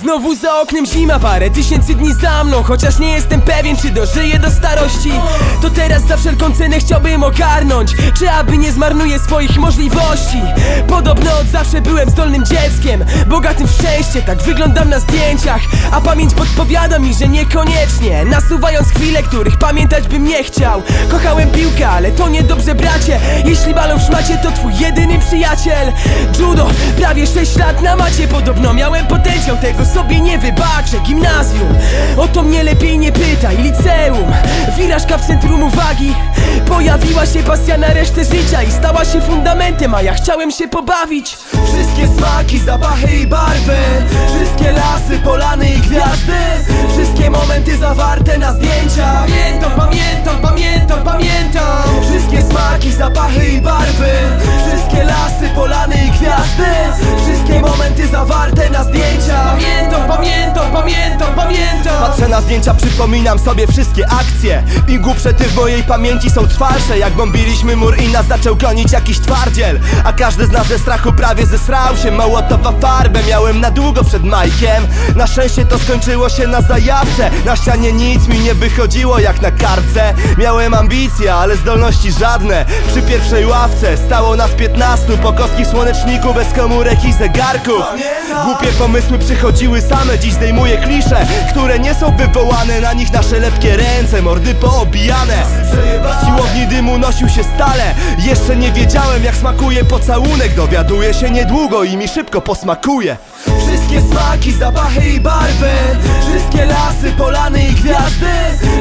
Znowu za oknem zima, parę tysięcy dni za mną Chociaż nie jestem pewien, czy dożyję do starości. To teraz za wszelką cenę chciałbym ogarnąć Czy aby nie zmarnuję swoich możliwości. Podobno od zawsze byłem zdolnym dzieckiem Bogatym w szczęście, tak wyglądam na zdjęciach. A pamięć podpowiada mi, że niekoniecznie Nasuwając chwile, których pamiętać bym nie chciał. Kochałem piłkę, ale to niedobrze bracie. Jeśli balon w szmacie, to twój jedyny przyjaciel. Judo, prawie 6 lat na macie Podobno miałem potencjał, tego sobie nie wybaczę Gimnazjum, o to mnie lepiej nie pytaj Liceum, wirażka w centrum uwagi. Pojawiła się pasja na resztę życia I stała się fundamentem, a ja chciałem się pobawić. Wszystkie smaki, zapachy i barwy Wszystkie lasy, polany Patrzę na zdjęcia, przypominam sobie wszystkie akcje I głupsze ty w mojej pamięci są trwalsze Jak bombiliśmy mur i nas zaczął gonić jakiś twardziel A każdy z nas ze strachu prawie zesrał się Mołotowa farbę miałem na długo przed Majkiem Na szczęście to skończyło się na zajawce Na ścianie nic mi nie wychodziło jak na kartce Miałem ambicje, ale zdolności żadne Przy pierwszej ławce stało nas piętnastu Pokowskich słoneczniku bez komórek i zegarków Głupie pomysły przychodziły same Dziś zdejmuję klisze, które nie są wywołane Na nich nasze lepkie ręce, mordy poobijane. Siłowni dymu nosił się stale. Jeszcze nie wiedziałem jak smakuje pocałunek. Dowiaduję się niedługo i mi szybko posmakuje. Wszystkie smaki, zapachy i barwy. Wszystkie lasy, polany i gwiazdy.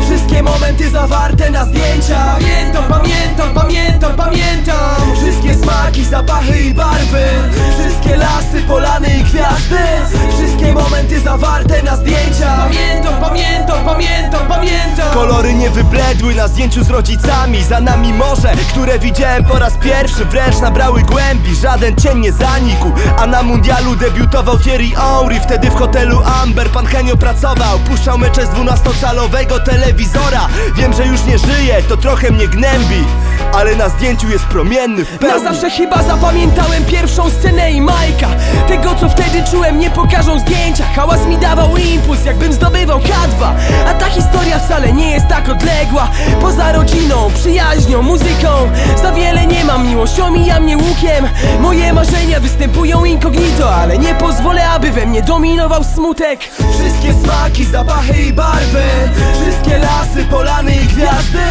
Wszystkie momenty zawarte na zdjęciach. Pamiętam, pamiętam, pamiętam, pamiętam. Wszystkie smaki, Wybledły na zdjęciu z rodzicami. Za nami morze, które widziałem po raz pierwszy. Wręcz nabrały głębi, żaden cień nie zanikł. A na mundialu debiutował Thierry Henry. Wtedy w hotelu Amber pan Henio pracował. Puszczał mecze z 12-calowego telewizora. Wiem, że już nie żyje, to trochę mnie gnębi Ale na zdjęciu jest promienny w Na pełni zawsze chyba zapamiętałem pierwszą scenę i Majka. Tego co wtedy czułem nie pokażą zdjęcia. Hałas mi dawał impuls jakbym zdobywał K2 A ta historia wcale nie jest tak odległa. Poza rodziną, przyjaźnią, muzyką. Za wiele nie mam, miłość omija mnie łukiem. Moje marzenia występują incognito Ale nie pozwolę aby we mnie dominował smutek. Wszystkie smaki, zapachy i barwy. Wszystkie lasy, polany i gwiazdy